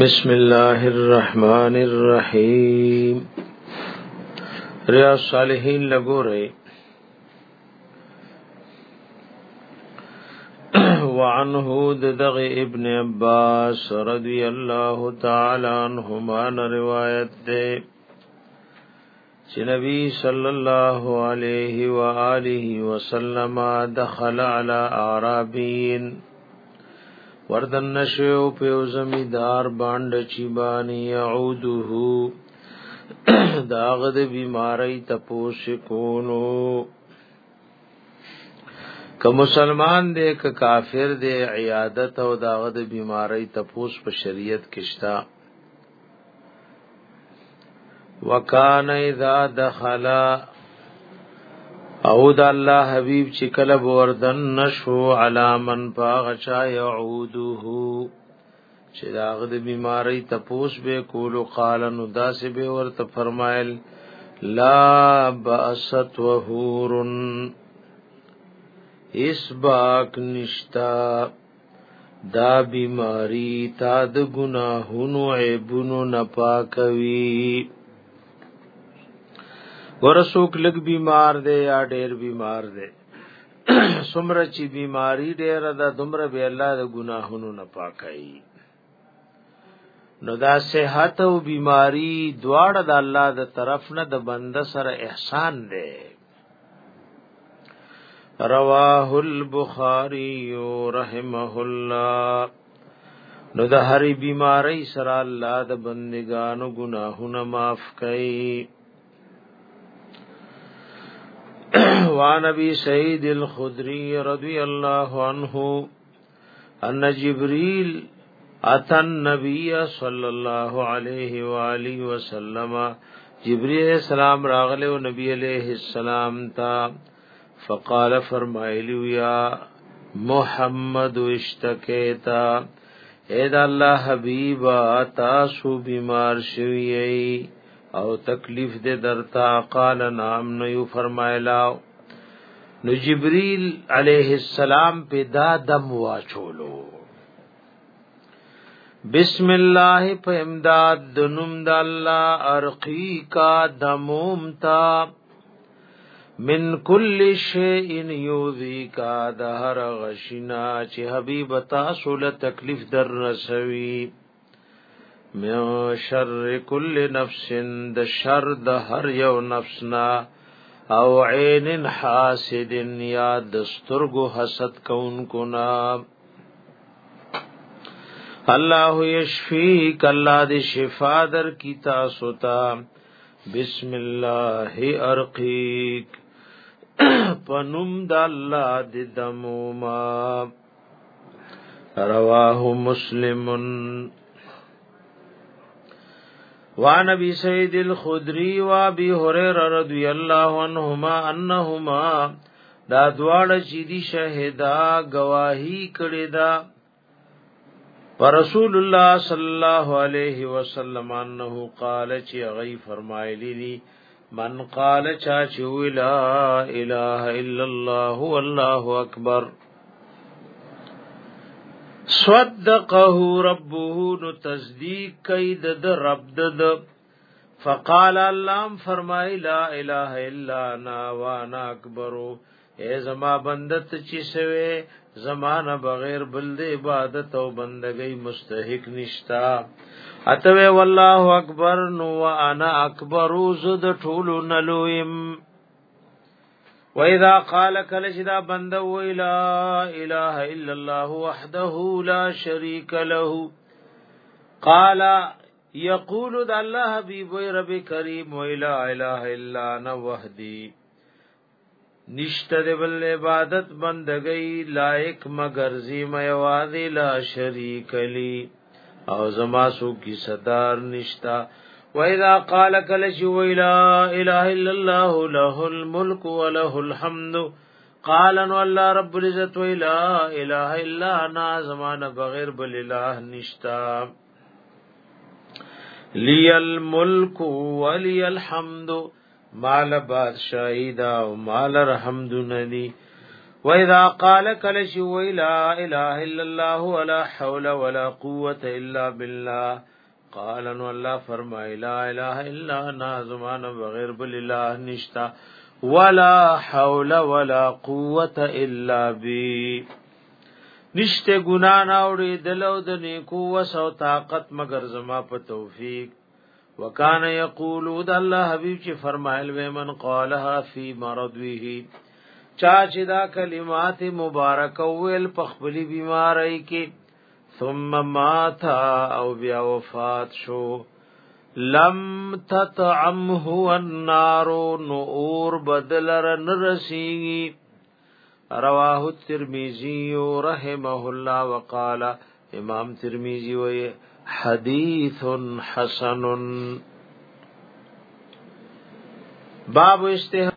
بسم اللہ الرحمن الرحیم ریاض صالحین لگو رہے وعنہ ددغ ابن عباس رضی اللہ تعالی عنہمان روایت دے چنبی صلی اللہ علیہ وآلہ وسلم دخل علی آرابین وعنہ وردن نشو پیو زمیدار باند چیبانی یعودهو داغد بیماری تپوس کونو که مسلمان دی که کافر دی عیادت او داغد بیماری تپوس په شریعت کشتا وکان اذا دخلا او د الله حبیب چې کله بوردن نشو علامن پاغچا يعوده چې داغه د بیماری تپوس به کولو قال نو داسې به ورته فرمایل لا باست وهورن اس باک نشتا دا بیماری تا د گناهونو عیبونو نپاکوي ورسوک لګ بیمار دی یا ډیر بیمار دی سمره چې بیماری ډیر ده دومره به الله د ګناهونو نه پاکای نو دا صحت او بیماری دواړه د الله د طرف نه د بنده سره احسان دی رواه البخاری رحمه الله نو د هری بیماری سره الله د بندگانو ګناهونه معاف کړي وعن ابي سعيد الخدري رضي الله عنه ان جبريل اتى النبي صلى الله عليه واله وسلم جبريل السلام راغله ونبي عليه السلام تا فقال فرمایلی یا محمد اشتکیتا اے دا الله حبیب تاسو بیمار شوی او تکلیف دے درتا قال نام نو فرمایلا نو جبريل عليه السلام په دا دم واچولو بسم الله په امداد د نوم د الله ارقي کا دموم تا من کل شیء یوذی کا دهر غشنا چې حبیب تاسو له تکلیف در رسوي من شر کل نفس د شر د هر یو نفسنا او عین حاسد یا دسترګو حسد کونکو نا الله یشفیک الله دې شفا در کی تاسو ته بسم الله ارقیک پنوم د الله دې دموما رواه مسلمن وعن ابي سعيد الخدري وابي هريره رضي الله عنهما انهما دا دواړه چې دي شهدا گواہی کړی دا پر رسول الله صلی الله علیه وسلم انه قال چې غي فرمایلی دي من قال چا چې لا اله الا الله والله اکبر صدقه ربه نو تصدیق کئ د رب د فقال الله فرمای لا اله الا انا وانا اکبر اے زما بندت چی سوی زمانہ بغیر بل د عبادت او بندګۍ مستحق نشتا اتوه والله اکبر نو وانا اکبر زد ټولو نلویم وإذا قال كل شدا بند لا إله إلا الله وحده لا شريك له قال يقول د الله حبيب رب كريم ولا إله إلا أنا وحدي نشته د بل عبادت بندګۍ لایق مگر زیم یوازې لا شریک لی او زما سو کی صدر نشتا وإذا قال كلشو لا إله إلا الله له الملك وله الحمد قال ان الله رب العزت و لا اله الا انا زمانه بغیر بل اله نشتا لی الملك ولی الحمد مال بادشاہی دا او مال الحمد ندی واذا قال كل شيء لا اله الا الله ولا حول ولا قوه الا بالله قال ان الله فرمای لا اله الا انا زمان بغیر بل الله نشتا ولا حول ولا قوه الا بي نشته ګنا نه اورې دلو د نیکو وسو طاقت مگر زما په توفیق وکانه یقول د الله حبیب چې فرمایل و من قالها فی مرضه چا چې دا کلمات مبارک ویل په خپل بیماری کې ثم ماتا او بیا وفات شو لم تطعمه النار نور بدلر نرسیگی رواه الترمذی رحمه الله وقال امام ترمذی وی حدیث حسن باب استهام